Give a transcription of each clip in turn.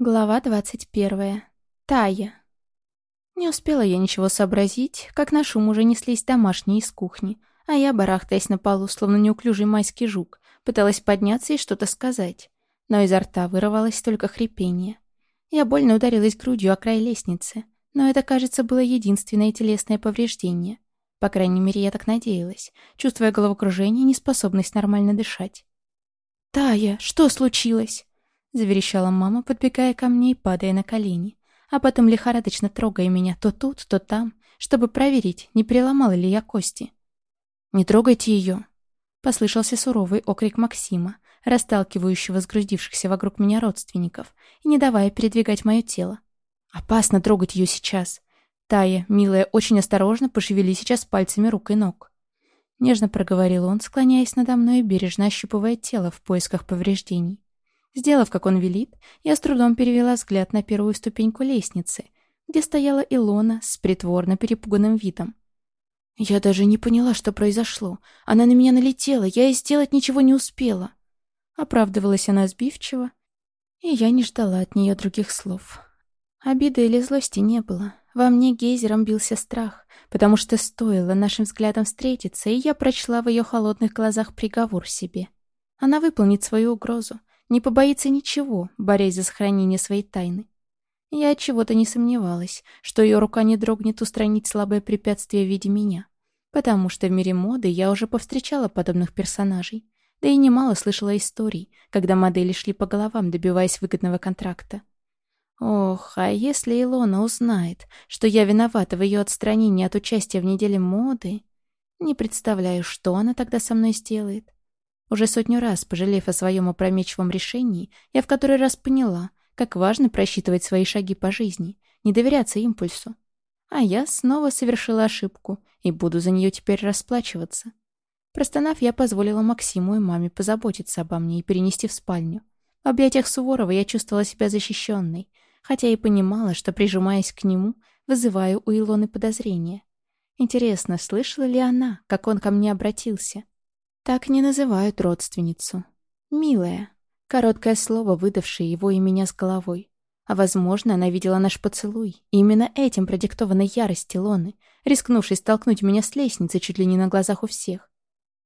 Глава двадцать первая. Тая. Не успела я ничего сообразить, как на шум уже неслись домашние из кухни, а я, барахтаясь на полу, словно неуклюжий майский жук, пыталась подняться и что-то сказать. Но изо рта вырывалось только хрипение. Я больно ударилась грудью о край лестницы, но это, кажется, было единственное телесное повреждение. По крайней мере, я так надеялась, чувствуя головокружение и неспособность нормально дышать. «Тая, что случилось?» Заверещала мама, подбегая ко мне и падая на колени, а потом лихорадочно трогая меня то тут, то там, чтобы проверить, не переломала ли я кости. «Не трогайте ее!» Послышался суровый окрик Максима, расталкивающего сгрудившихся вокруг меня родственников и не давая передвигать мое тело. «Опасно трогать ее сейчас!» «Тая, милая, очень осторожно пошевели сейчас пальцами рук и ног». Нежно проговорил он, склоняясь надо мной и бережно ощупывая тело в поисках повреждений. Сделав, как он велит, я с трудом перевела взгляд на первую ступеньку лестницы, где стояла Илона с притворно перепуганным видом. Я даже не поняла, что произошло. Она на меня налетела, я и сделать ничего не успела. Оправдывалась она сбивчиво, и я не ждала от нее других слов. Обиды или злости не было. Во мне гейзером бился страх, потому что стоило нашим взглядом встретиться, и я прочла в ее холодных глазах приговор себе. Она выполнит свою угрозу, не побоится ничего, борясь за сохранение своей тайны. Я от чего-то не сомневалась, что ее рука не дрогнет устранить слабое препятствие в виде меня. Потому что в мире моды я уже повстречала подобных персонажей. Да и немало слышала историй, когда модели шли по головам, добиваясь выгодного контракта. Ох, а если Илона узнает, что я виновата в ее отстранении от участия в неделе моды, не представляю, что она тогда со мной сделает. Уже сотню раз, пожалев о своем опрометчивом решении, я в который раз поняла, как важно просчитывать свои шаги по жизни, не доверяться импульсу. А я снова совершила ошибку и буду за нее теперь расплачиваться. Простонав, я позволила Максиму и маме позаботиться обо мне и перенести в спальню. В объятиях Суворова я чувствовала себя защищенной, хотя и понимала, что, прижимаясь к нему, вызываю у Илоны подозрения. Интересно, слышала ли она, как он ко мне обратился? Так не называют родственницу. «Милая». Короткое слово, выдавшее его и меня с головой. А возможно, она видела наш поцелуй. И именно этим продиктованной ярости Лоны, рискнувшей столкнуть меня с лестницы чуть ли не на глазах у всех.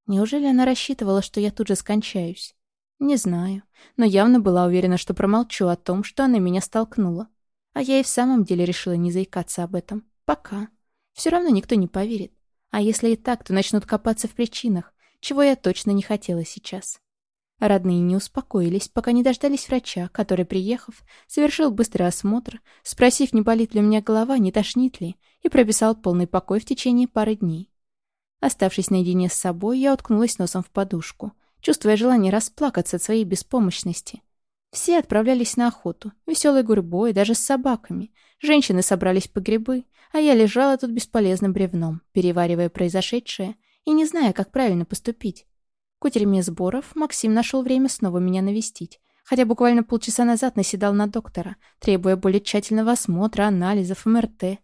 Неужели она рассчитывала, что я тут же скончаюсь? Не знаю, но явно была уверена, что промолчу о том, что она меня столкнула. А я и в самом деле решила не заикаться об этом. Пока. Все равно никто не поверит. А если и так, то начнут копаться в причинах, чего я точно не хотела сейчас. Родные не успокоились, пока не дождались врача, который, приехав, совершил быстрый осмотр, спросив, не болит ли у меня голова, не тошнит ли, и прописал полный покой в течение пары дней. Оставшись наедине с собой, я уткнулась носом в подушку, чувствуя желание расплакаться от своей беспомощности. Все отправлялись на охоту, веселой гурьбой, даже с собаками. Женщины собрались по грибы, а я лежала тут бесполезным бревном, переваривая произошедшее — и не зная, как правильно поступить. К утерме сборов Максим нашел время снова меня навестить, хотя буквально полчаса назад наседал на доктора, требуя более тщательного осмотра, анализов, МРТ.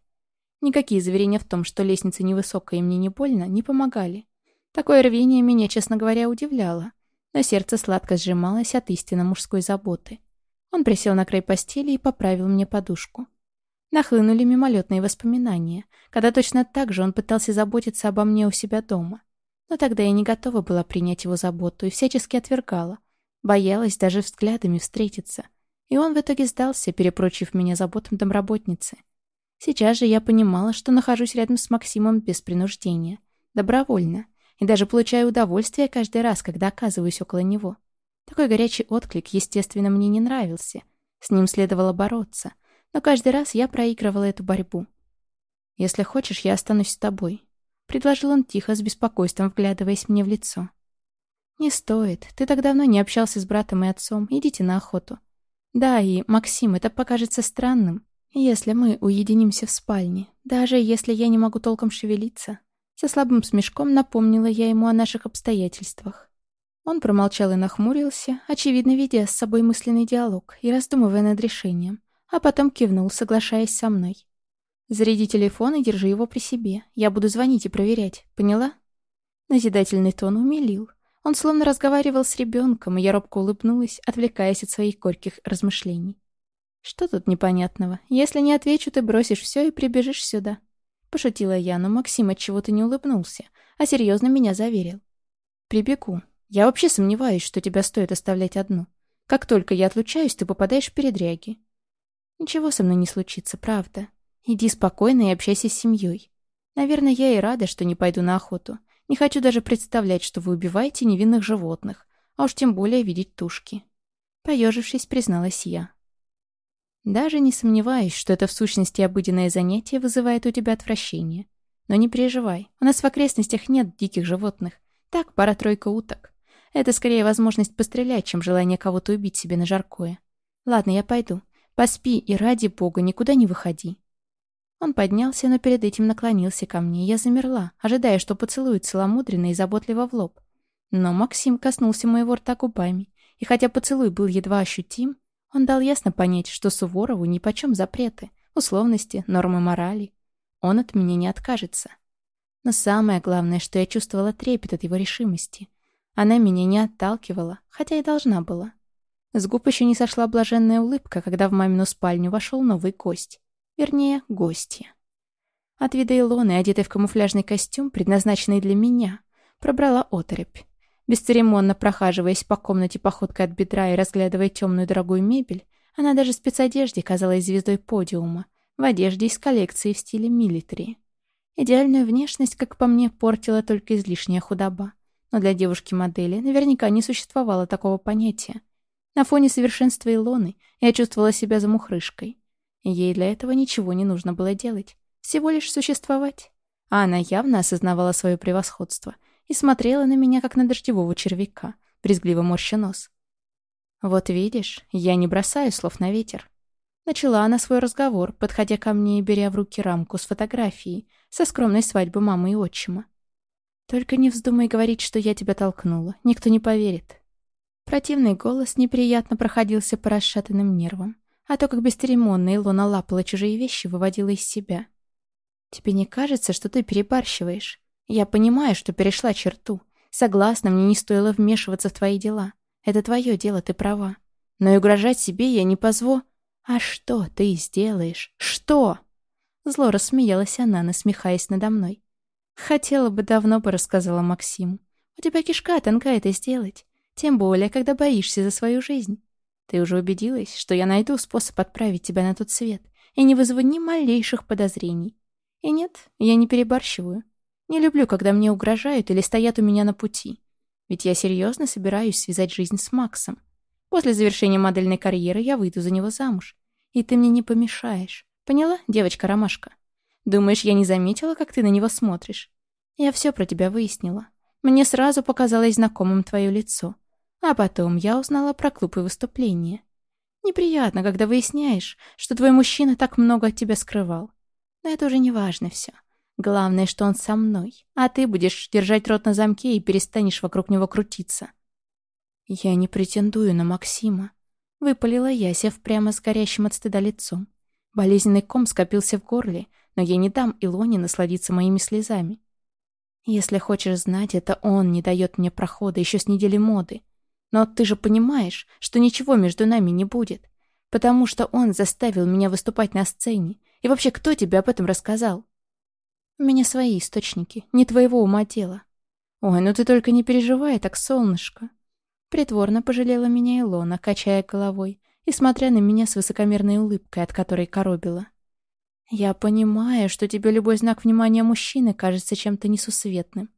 Никакие заверения в том, что лестница невысокая и мне не больно, не помогали. Такое рвение меня, честно говоря, удивляло, но сердце сладко сжималось от истинно мужской заботы. Он присел на край постели и поправил мне подушку. Нахлынули мимолетные воспоминания, когда точно так же он пытался заботиться обо мне у себя дома. Но тогда я не готова была принять его заботу и всячески отвергала. Боялась даже взглядами встретиться. И он в итоге сдался, перепрочив меня заботам домработницы. Сейчас же я понимала, что нахожусь рядом с Максимом без принуждения. Добровольно. И даже получаю удовольствие каждый раз, когда оказываюсь около него. Такой горячий отклик, естественно, мне не нравился. С ним следовало бороться — но каждый раз я проигрывала эту борьбу. «Если хочешь, я останусь с тобой», — предложил он тихо, с беспокойством вглядываясь мне в лицо. «Не стоит. Ты так давно не общался с братом и отцом. Идите на охоту». «Да, и, Максим, это покажется странным, если мы уединимся в спальне, даже если я не могу толком шевелиться». Со слабым смешком напомнила я ему о наших обстоятельствах. Он промолчал и нахмурился, очевидно, ведя с собой мысленный диалог и раздумывая над решением а потом кивнул, соглашаясь со мной. «Заряди телефон и держи его при себе. Я буду звонить и проверять. Поняла?» Назидательный тон умилил. Он словно разговаривал с ребенком, и я робко улыбнулась, отвлекаясь от своих горьких размышлений. «Что тут непонятного? Если не отвечу, ты бросишь все и прибежишь сюда». Пошутила я, но Максим от чего-то не улыбнулся, а серьезно меня заверил. «Прибегу. Я вообще сомневаюсь, что тебя стоит оставлять одну. Как только я отлучаюсь, ты попадаешь в передряги. Ничего со мной не случится, правда. Иди спокойно и общайся с семьей. Наверное, я и рада, что не пойду на охоту. Не хочу даже представлять, что вы убиваете невинных животных, а уж тем более видеть тушки. Поежившись, призналась я. Даже не сомневаюсь, что это в сущности обыденное занятие вызывает у тебя отвращение. Но не переживай, у нас в окрестностях нет диких животных. Так, пара-тройка уток. Это скорее возможность пострелять, чем желание кого-то убить себе на жаркое. Ладно, я пойду. Поспи и ради бога никуда не выходи. Он поднялся, но перед этим наклонился ко мне, и я замерла, ожидая, что поцелует целомудренно и заботливо в лоб. Но Максим коснулся моего рта губами, и хотя поцелуй был едва ощутим, он дал ясно понять, что Суворову нипочем запреты, условности, нормы морали. Он от меня не откажется. Но самое главное, что я чувствовала трепет от его решимости. Она меня не отталкивала, хотя и должна была. С губ еще не сошла блаженная улыбка, когда в мамину спальню вошел новый гость. Вернее, гостья. От вида Илоны, одетой в камуфляжный костюм, предназначенный для меня, пробрала оторопь. Бесцеремонно прохаживаясь по комнате походкой от бедра и разглядывая темную дорогую мебель, она даже в спецодежде казалась звездой подиума, в одежде из коллекции в стиле милитари. Идеальную внешность, как по мне, портила только излишняя худоба но для девушки-модели наверняка не существовало такого понятия. На фоне совершенства Илоны я чувствовала себя замухрышкой. Ей для этого ничего не нужно было делать, всего лишь существовать. А она явно осознавала свое превосходство и смотрела на меня, как на дождевого червяка, брезгливо морща нос. «Вот видишь, я не бросаю слов на ветер». Начала она свой разговор, подходя ко мне и беря в руки рамку с фотографией со скромной свадьбы мамы и отчима. Только не вздумай говорить, что я тебя толкнула. Никто не поверит. Противный голос неприятно проходился по расшатанным нервам. А то, как бесцеремонно Илона лапала чужие вещи, выводила из себя. Тебе не кажется, что ты перебарщиваешь? Я понимаю, что перешла черту. Согласна, мне не стоило вмешиваться в твои дела. Это твое дело, ты права. Но и угрожать себе я не позво. А что ты сделаешь? Что? Зло рассмеялась она, насмехаясь надо мной. Хотела бы, давно бы рассказала Максиму. У тебя кишка тонка это сделать. Тем более, когда боишься за свою жизнь. Ты уже убедилась, что я найду способ отправить тебя на тот свет и не вызову ни малейших подозрений. И нет, я не перебарщиваю. Не люблю, когда мне угрожают или стоят у меня на пути. Ведь я серьезно собираюсь связать жизнь с Максом. После завершения модельной карьеры я выйду за него замуж. И ты мне не помешаешь. Поняла, девочка-ромашка? Думаешь, я не заметила, как ты на него смотришь? Я все про тебя выяснила. Мне сразу показалось знакомым твое лицо. А потом я узнала про клуб и выступления. Неприятно, когда выясняешь, что твой мужчина так много от тебя скрывал. Но это уже не важно все. Главное, что он со мной, а ты будешь держать рот на замке и перестанешь вокруг него крутиться. Я не претендую на Максима. Выпалила я, сев прямо с горящим от стыда лицом. Болезненный ком скопился в горле, но я не дам Илоне насладиться моими слезами. Если хочешь знать, это он не дает мне прохода еще с недели моды. Но ты же понимаешь, что ничего между нами не будет, потому что он заставил меня выступать на сцене. И вообще, кто тебе об этом рассказал? У меня свои источники, не твоего ума дело. Ой, ну ты только не переживай так, солнышко. Притворно пожалела меня Илона, качая головой и смотря на меня с высокомерной улыбкой, от которой коробила. Я понимаю, что тебе любой знак внимания мужчины кажется чем-то несусветным.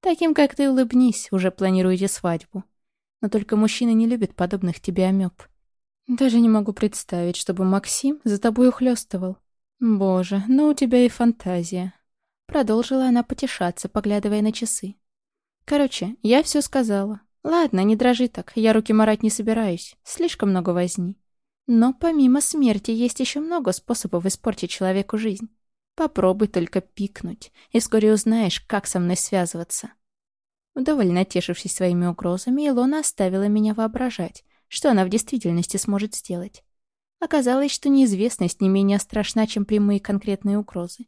Таким, как ты улыбнись, уже планируете свадьбу. Но только мужчины не любят подобных тебе амеб. Даже не могу представить, чтобы Максим за тобой ухлёстывал. Боже, ну у тебя и фантазия. Продолжила она потешаться, поглядывая на часы. Короче, я все сказала. Ладно, не дрожи так, я руки марать не собираюсь. Слишком много возни. Но помимо смерти есть еще много способов испортить человеку жизнь. Попробуй только пикнуть, и вскоре узнаешь, как со мной связываться. Вдоволь натешившись своими угрозами, Илона оставила меня воображать, что она в действительности сможет сделать. Оказалось, что неизвестность не менее страшна, чем прямые конкретные угрозы.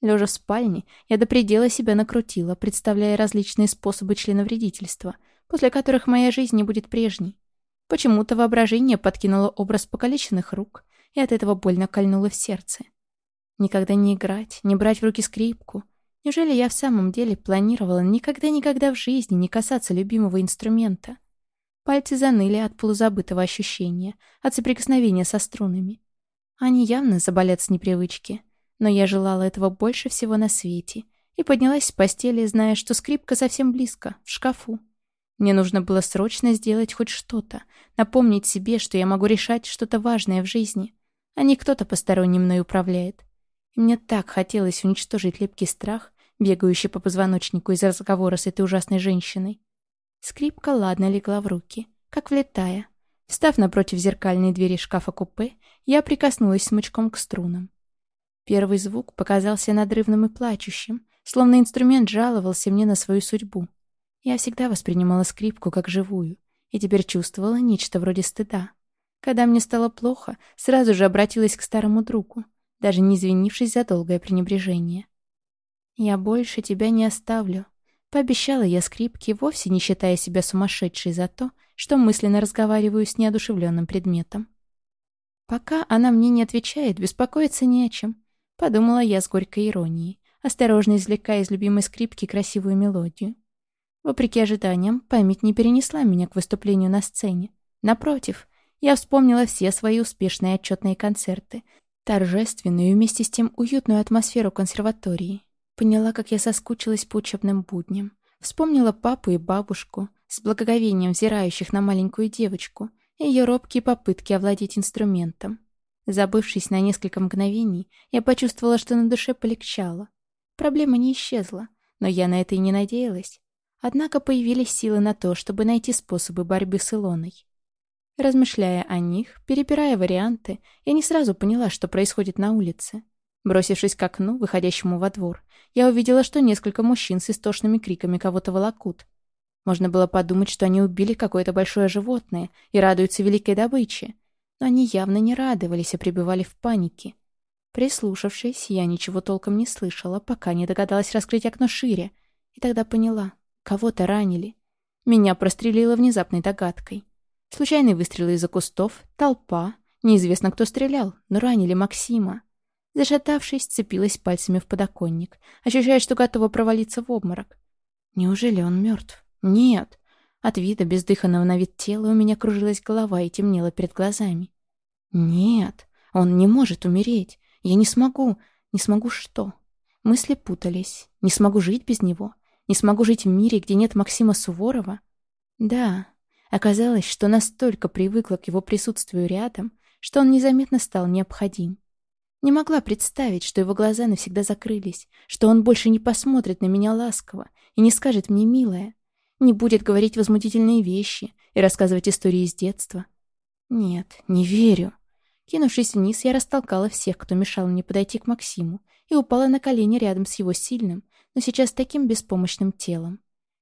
Лежа в спальне, я до предела себя накрутила, представляя различные способы членовредительства, после которых моя жизнь не будет прежней. Почему-то воображение подкинуло образ покалеченных рук, и от этого больно кольнуло в сердце. Никогда не играть, не брать в руки скрипку. Неужели я в самом деле планировала никогда-никогда в жизни не касаться любимого инструмента? Пальцы заныли от полузабытого ощущения, от соприкосновения со струнами. Они явно заболят с непривычки, но я желала этого больше всего на свете и поднялась с постели, зная, что скрипка совсем близко, в шкафу. Мне нужно было срочно сделать хоть что-то, напомнить себе, что я могу решать что-то важное в жизни, а не кто-то посторонний мной управляет. И мне так хотелось уничтожить липкий страх, бегающий по позвоночнику из разговора с этой ужасной женщиной. Скрипка ладно легла в руки, как влетая. Встав напротив зеркальной двери шкафа-купе, я прикоснулась смычком к струнам. Первый звук показался надрывным и плачущим, словно инструмент жаловался мне на свою судьбу. Я всегда воспринимала скрипку как живую и теперь чувствовала нечто вроде стыда. Когда мне стало плохо, сразу же обратилась к старому другу, даже не извинившись за долгое пренебрежение. «Я больше тебя не оставлю», — пообещала я скрипке, вовсе не считая себя сумасшедшей за то, что мысленно разговариваю с неодушевленным предметом. «Пока она мне не отвечает, беспокоиться не о чем», — подумала я с горькой иронией, осторожно извлекая из любимой скрипки красивую мелодию. Вопреки ожиданиям, память не перенесла меня к выступлению на сцене. Напротив, я вспомнила все свои успешные отчетные концерты, торжественную и вместе с тем уютную атмосферу консерватории. Поняла, как я соскучилась по учебным будням. Вспомнила папу и бабушку, с благоговением взирающих на маленькую девочку, и ее робкие попытки овладеть инструментом. Забывшись на несколько мгновений, я почувствовала, что на душе полегчало. Проблема не исчезла, но я на это и не надеялась. Однако появились силы на то, чтобы найти способы борьбы с Илоной. Размышляя о них, перебирая варианты, я не сразу поняла, что происходит на улице. Бросившись к окну, выходящему во двор, я увидела, что несколько мужчин с истошными криками кого-то волокут. Можно было подумать, что они убили какое-то большое животное и радуются великой добыче. Но они явно не радовались, а пребывали в панике. Прислушавшись, я ничего толком не слышала, пока не догадалась раскрыть окно шире, и тогда поняла. Кого-то ранили. Меня прострелило внезапной догадкой. Случайный выстрел из-за кустов, толпа. Неизвестно, кто стрелял, но ранили Максима. Зашатавшись, цепилась пальцами в подоконник, ощущая, что готова провалиться в обморок. Неужели он мертв? Нет. От вида бездыханного на вид тела у меня кружилась голова и темнело перед глазами. Нет, он не может умереть. Я не смогу. Не смогу что? Мысли путались. Не смогу жить без него. Не смогу жить в мире, где нет Максима Суворова? Да, оказалось, что настолько привыкла к его присутствию рядом, что он незаметно стал необходим. Не могла представить, что его глаза навсегда закрылись, что он больше не посмотрит на меня ласково и не скажет мне «милая», не будет говорить возмутительные вещи и рассказывать истории из детства. Нет, не верю. Кинувшись вниз, я растолкала всех, кто мешал мне подойти к Максиму, и упала на колени рядом с его сильным, но сейчас таким беспомощным телом.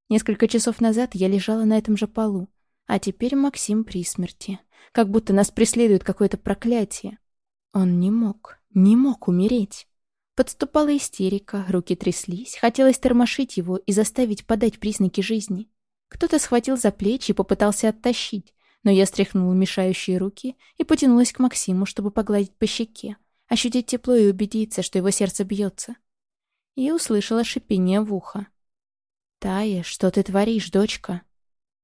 Несколько часов назад я лежала на этом же полу, а теперь Максим при смерти. Как будто нас преследует какое-то проклятие. Он не мог, не мог умереть. Подступала истерика, руки тряслись, хотелось тормошить его и заставить подать признаки жизни. Кто-то схватил за плечи и попытался оттащить, но я стряхнула мешающие руки и потянулась к Максиму, чтобы погладить по щеке, ощутить тепло и убедиться, что его сердце бьется и услышала шипение в ухо. «Тая, что ты творишь, дочка?»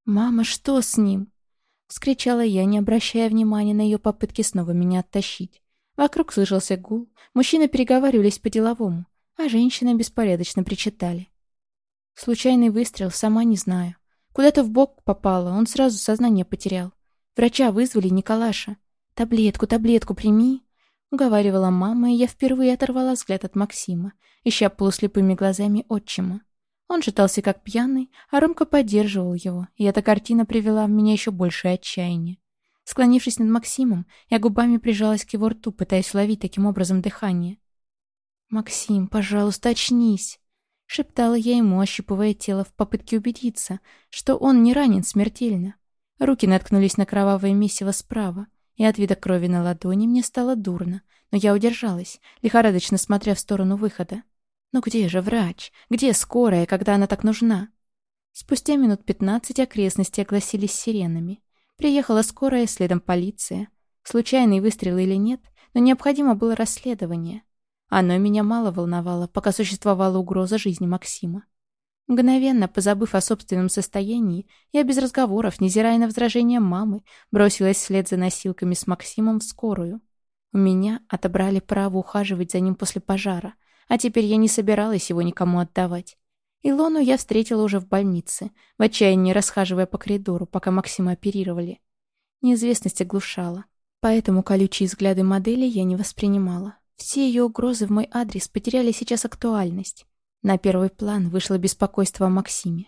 «Мама, что с ним?» — вскричала я, не обращая внимания на ее попытки снова меня оттащить. Вокруг слышался гул, мужчины переговаривались по-деловому, а женщины беспорядочно причитали. Случайный выстрел, сама не знаю. Куда-то в бок попало, он сразу сознание потерял. Врача вызвали Николаша. «Таблетку, таблетку прими!» — уговаривала мама, и я впервые оторвала взгляд от Максима, ища полуслепыми глазами отчима. Он шатался как пьяный, а Ромка поддерживал его, и эта картина привела в меня еще большее отчаяние. Склонившись над Максимом, я губами прижалась к его рту, пытаясь уловить таким образом дыхание. «Максим, пожалуйста, очнись!» — шептала я ему, ощупывая тело в попытке убедиться, что он не ранен смертельно. Руки наткнулись на кровавое месиво справа, и от вида крови на ладони мне стало дурно, но я удержалась, лихорадочно смотря в сторону выхода. Ну где же врач? Где скорая, когда она так нужна? Спустя минут пятнадцать окрестности огласились сиренами. Приехала скорая, следом полиция. Случайный выстрел или нет, но необходимо было расследование. Оно меня мало волновало, пока существовала угроза жизни Максима. Мгновенно, позабыв о собственном состоянии, я без разговоров, невзирая на возражения мамы, бросилась вслед за носилками с Максимом в скорую. У меня отобрали право ухаживать за ним после пожара, а теперь я не собиралась его никому отдавать. Илону я встретила уже в больнице, в отчаянии расхаживая по коридору, пока Максима оперировали. Неизвестность оглушала, поэтому колючие взгляды модели я не воспринимала. Все ее угрозы в мой адрес потеряли сейчас актуальность. На первый план вышло беспокойство о Максиме.